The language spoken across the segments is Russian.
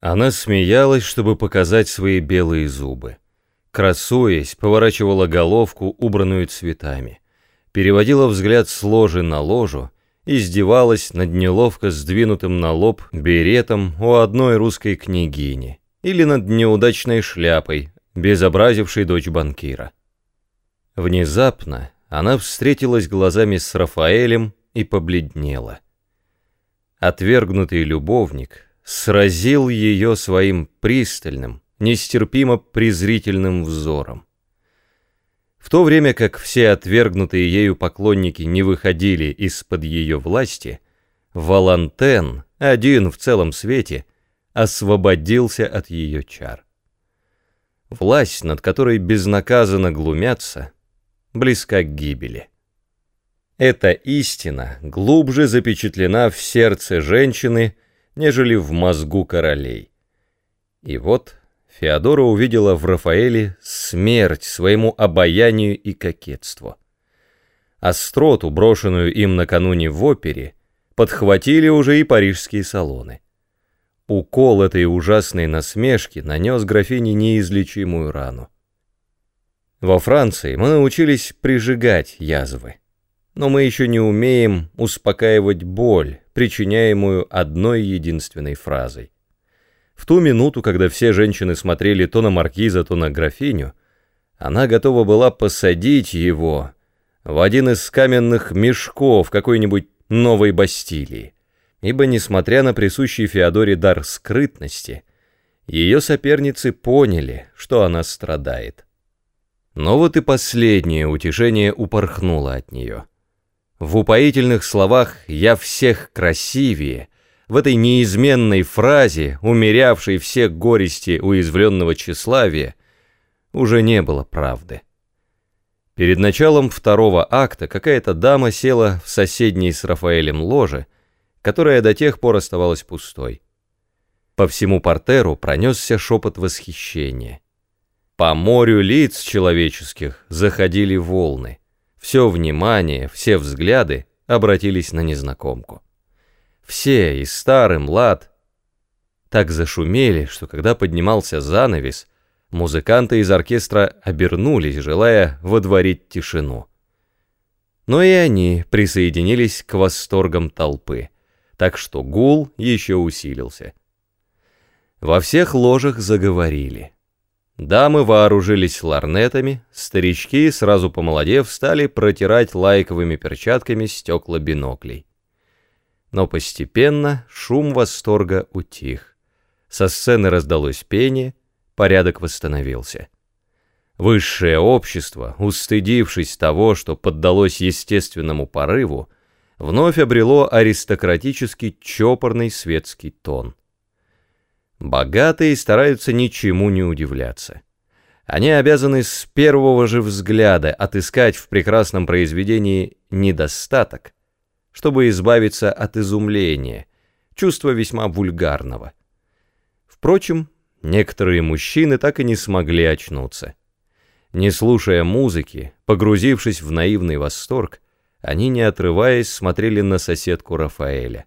Она смеялась, чтобы показать свои белые зубы. Красуясь, поворачивала головку, убранную цветами. Переводила взгляд с ложи на ложу, издевалась над неловко сдвинутым на лоб беретом у одной русской княгини или над неудачной шляпой, безобразившей дочь банкира. Внезапно она встретилась глазами с Рафаэлем и побледнела. Отвергнутый любовник сразил ее своим пристальным, нестерпимо презрительным взором. В то время как все отвергнутые ею поклонники не выходили из-под ее власти, Валантен, один в целом свете, освободился от ее чар. Власть, над которой безнаказанно глумятся, близка к гибели. Эта истина глубже запечатлена в сердце женщины, нежели в мозгу королей. И вот Феодора увидела в Рафаэле смерть своему обаянию и кокетству. Остроту, брошенную им накануне в опере, подхватили уже и парижские салоны. Укол этой ужасной насмешки нанес графине неизлечимую рану. Во Франции мы научились прижигать язвы, но мы еще не умеем успокаивать боль, причиняемую одной единственной фразой. В ту минуту, когда все женщины смотрели то на маркиза, то на графиню, она готова была посадить его в один из каменных мешков какой-нибудь новой Бастилии, ибо, несмотря на присущий Феодоре дар скрытности, ее соперницы поняли, что она страдает. Но вот и последнее утешение упорхнуло от нее. В упоительных словах «я всех красивее» в этой неизменной фразе, умерявшей все горести уязвленного тщеславия, уже не было правды. Перед началом второго акта какая-то дама села в соседней с Рафаэлем ложе, которая до тех пор оставалась пустой. По всему портеру пронесся шепот восхищения. По морю лиц человеческих заходили волны. Все внимание, все взгляды обратились на незнакомку. Все, и старый, млад, так зашумели, что когда поднимался занавес, музыканты из оркестра обернулись, желая водворить тишину. Но и они присоединились к восторгам толпы, так что гул еще усилился. Во всех ложах заговорили. Дамы вооружились ларнетами, старички, сразу помолодев, стали протирать лайковыми перчатками стекла биноклей. Но постепенно шум восторга утих. Со сцены раздалось пение, порядок восстановился. Высшее общество, устыдившись того, что поддалось естественному порыву, вновь обрело аристократический чопорный светский тон. Богатые стараются ничему не удивляться. Они обязаны с первого же взгляда отыскать в прекрасном произведении недостаток, чтобы избавиться от изумления, чувства весьма вульгарного. Впрочем, некоторые мужчины так и не смогли очнуться. Не слушая музыки, погрузившись в наивный восторг, они, не отрываясь, смотрели на соседку Рафаэля.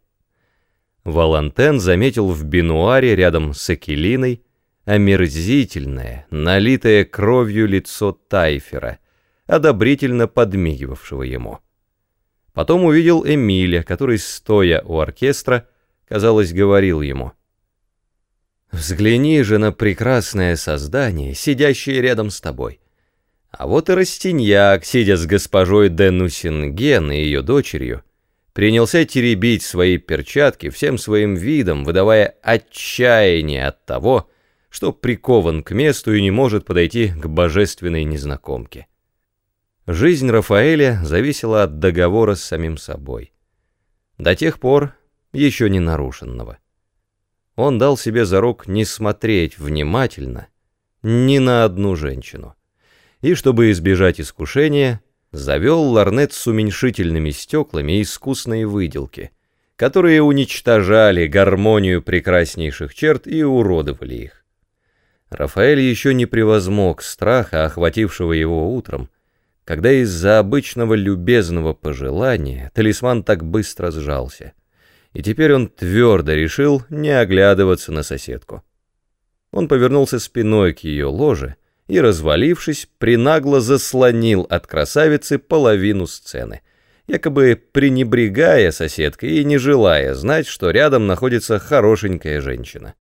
Валантен заметил в бинуаре рядом с Акелиной омерзительное, налитое кровью лицо Тайфера, одобрительно подмигивавшего ему. Потом увидел Эмиля, который, стоя у оркестра, казалось, говорил ему. «Взгляни же на прекрасное создание, сидящее рядом с тобой. А вот и Растиньяк, сидя с госпожой де Нусинген и ее дочерью, принялся теребить свои перчатки всем своим видом, выдавая отчаяние от того, что прикован к месту и не может подойти к божественной незнакомке. Жизнь Рафаэля зависела от договора с самим собой. До тех пор еще не нарушенного. Он дал себе зарок не смотреть внимательно ни на одну женщину. И чтобы избежать искушения, завел ларнет с уменьшительными стеклами и искусной выделки, которые уничтожали гармонию прекраснейших черт и уродовали их. Рафаэль еще не превозмог страха, охватившего его утром, когда из-за обычного любезного пожелания талисман так быстро сжался, и теперь он твердо решил не оглядываться на соседку. Он повернулся спиной к ее ложе и, развалившись, принагло заслонил от красавицы половину сцены, якобы пренебрегая соседкой и не желая знать, что рядом находится хорошенькая женщина.